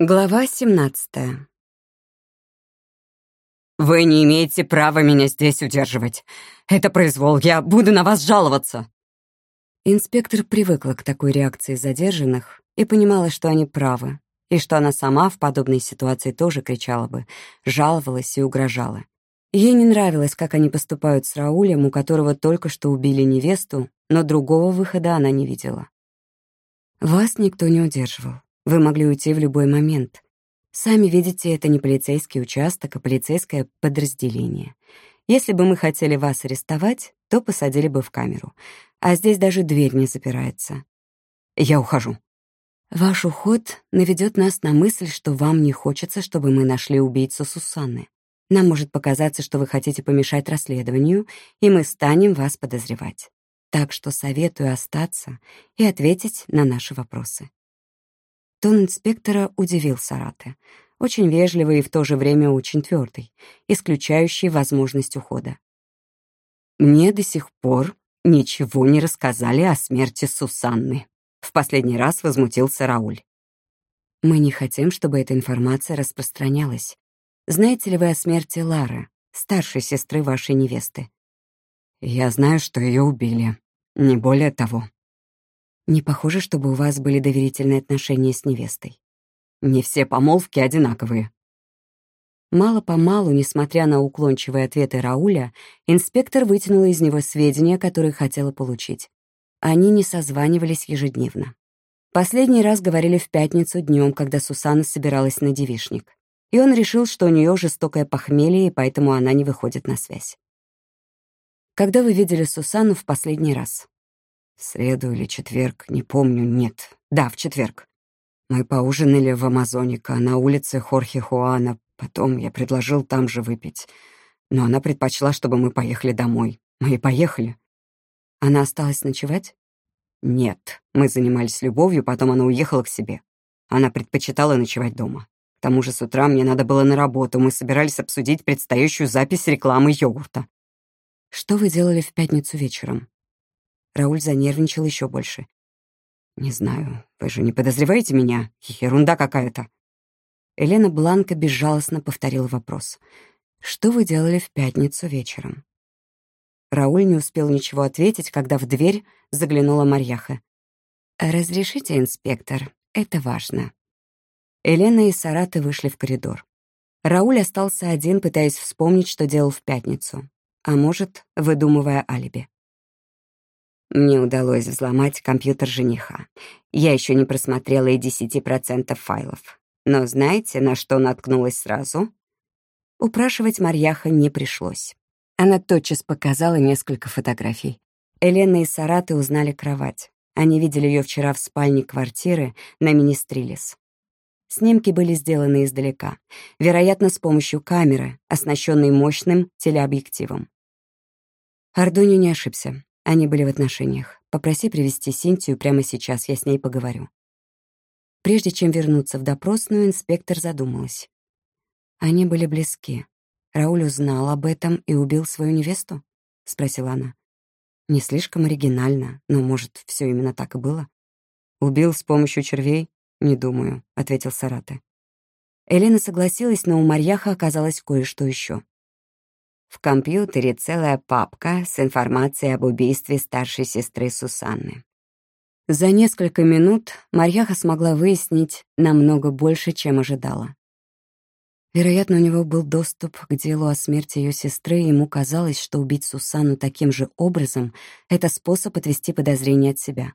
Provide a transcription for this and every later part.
Глава 17 «Вы не имеете права меня здесь удерживать. Это произвол, я буду на вас жаловаться!» Инспектор привыкла к такой реакции задержанных и понимала, что они правы, и что она сама в подобной ситуации тоже кричала бы, жаловалась и угрожала. Ей не нравилось, как они поступают с Раулем, у которого только что убили невесту, но другого выхода она не видела. «Вас никто не удерживал. Вы могли уйти в любой момент. Сами видите, это не полицейский участок, а полицейское подразделение. Если бы мы хотели вас арестовать, то посадили бы в камеру. А здесь даже дверь не запирается. Я ухожу. Ваш уход наведет нас на мысль, что вам не хочется, чтобы мы нашли убийцу Сусанны. Нам может показаться, что вы хотите помешать расследованию, и мы станем вас подозревать. Так что советую остаться и ответить на наши вопросы. Тон инспектора удивил Сараты. Очень вежливый и в то же время очень твердый, исключающий возможность ухода. «Мне до сих пор ничего не рассказали о смерти Сусанны», — в последний раз возмутился Рауль. «Мы не хотим, чтобы эта информация распространялась. Знаете ли вы о смерти Лары, старшей сестры вашей невесты?» «Я знаю, что ее убили. Не более того». Не похоже, чтобы у вас были доверительные отношения с невестой. Не все помолвки одинаковые. Мало-помалу, несмотря на уклончивые ответы Рауля, инспектор вытянула из него сведения, которые хотела получить. Они не созванивались ежедневно. Последний раз говорили в пятницу днем, когда Сусанна собиралась на девишник. И он решил, что у нее жестокое похмелье, и поэтому она не выходит на связь. Когда вы видели Сусанну в последний раз? В среду или четверг, не помню, нет. Да, в четверг. Мы поужинали в Амазоника на улице Хорхе Хуана. Потом я предложил там же выпить. Но она предпочла, чтобы мы поехали домой. Мы и поехали. Она осталась ночевать? Нет. Мы занимались любовью, потом она уехала к себе. Она предпочитала ночевать дома. К тому же с утра мне надо было на работу. Мы собирались обсудить предстоящую запись рекламы йогурта. Что вы делали в пятницу вечером? Рауль занервничал еще больше. «Не знаю, вы же не подозреваете меня? Ерунда какая-то». Елена Бланка безжалостно повторила вопрос. «Что вы делали в пятницу вечером?» Рауль не успел ничего ответить, когда в дверь заглянула Марьяха. «Разрешите, инспектор, это важно». Елена и Сараты вышли в коридор. Рауль остался один, пытаясь вспомнить, что делал в пятницу. А может, выдумывая алиби. Мне удалось взломать компьютер жениха. Я еще не просмотрела и 10% файлов. Но знаете, на что наткнулась сразу? Упрашивать Марьяха не пришлось. Она тотчас показала несколько фотографий. Елена и Сараты узнали кровать. Они видели ее вчера в спальне квартиры на Министрилис. Снимки были сделаны издалека, вероятно, с помощью камеры, оснащенной мощным телеобъективом. Ардуни не ошибся. Они были в отношениях. Попроси привести Синтию прямо сейчас, я с ней поговорю. Прежде чем вернуться в допросную, инспектор задумалась. Они были близки. Рауль узнал об этом и убил свою невесту? Спросила она. Не слишком оригинально, но, может, все именно так и было? Убил с помощью червей? Не думаю, ответил Сарате. Елена согласилась, но у Марьяха оказалось кое-что еще. В компьютере целая папка с информацией об убийстве старшей сестры Сусанны. За несколько минут Марьяха смогла выяснить намного больше, чем ожидала. Вероятно, у него был доступ к делу о смерти ее сестры, и ему казалось, что убить Сусанну таким же образом — это способ отвести подозрения от себя.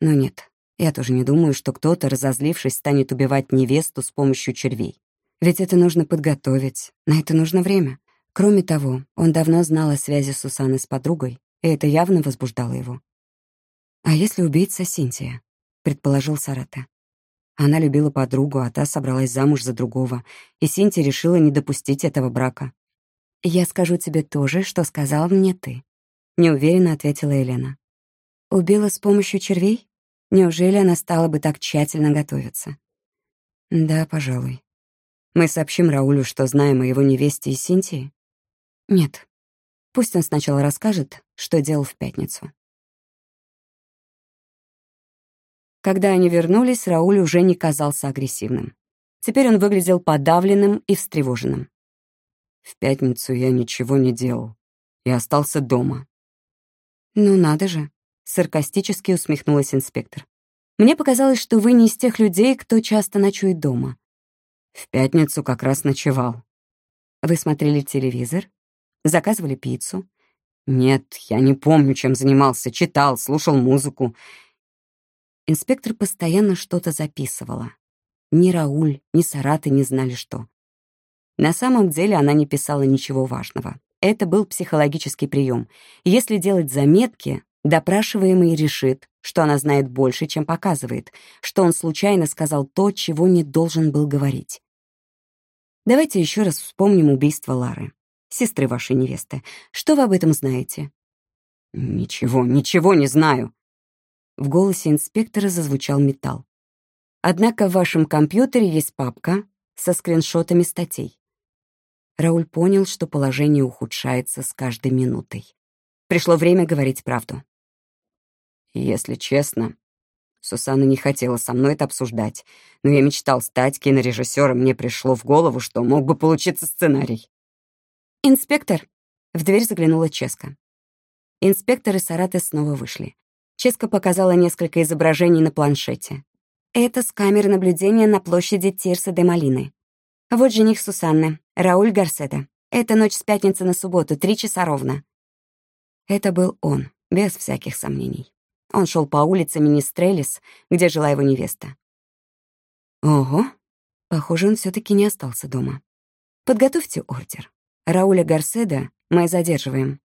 Но нет, я тоже не думаю, что кто-то, разозлившись, станет убивать невесту с помощью червей. Ведь это нужно подготовить, на это нужно время. Кроме того, он давно знал о связи Сусаны с подругой, и это явно возбуждало его. «А если убийца Синтия?» — предположил Сарата. Она любила подругу, а та собралась замуж за другого, и Синтия решила не допустить этого брака. «Я скажу тебе то же, что сказал мне ты», — неуверенно ответила Елена. «Убила с помощью червей? Неужели она стала бы так тщательно готовиться?» «Да, пожалуй. Мы сообщим Раулю, что знаем о его невесте и Синтии?» Нет. Пусть он сначала расскажет, что делал в пятницу. Когда они вернулись, Рауль уже не казался агрессивным. Теперь он выглядел подавленным и встревоженным. В пятницу я ничего не делал. Я остался дома. «Ну надо же», — саркастически усмехнулась инспектор. «Мне показалось, что вы не из тех людей, кто часто ночует дома». «В пятницу как раз ночевал». «Вы смотрели телевизор? Заказывали пиццу?» «Нет, я не помню, чем занимался. Читал, слушал музыку». Инспектор постоянно что-то записывала. Ни Рауль, ни Сараты не знали, что. На самом деле она не писала ничего важного. Это был психологический прием. Если делать заметки, допрашиваемый решит, что она знает больше, чем показывает, что он случайно сказал то, чего не должен был говорить. Давайте еще раз вспомним убийство Лары, сестры вашей невесты. Что вы об этом знаете? Ничего, ничего не знаю. В голосе инспектора зазвучал металл. Однако в вашем компьютере есть папка со скриншотами статей. Рауль понял, что положение ухудшается с каждой минутой. Пришло время говорить правду. Если честно, Сусанна не хотела со мной это обсуждать, но я мечтал стать кинорежиссером, мне пришло в голову, что мог бы получиться сценарий. «Инспектор!» — в дверь заглянула Ческа. Инспектор и Сараты снова вышли. Ческа показала несколько изображений на планшете. Это с камеры наблюдения на площади Тирса де Малины. Вот жених Сусанны, Рауль Гарседа. Это ночь с пятницы на субботу, три часа ровно. Это был он, без всяких сомнений. Он шел по улице Министрелис, где жила его невеста. Ого, похоже, он все таки не остался дома. Подготовьте ордер. Рауля Гарседа мы задерживаем.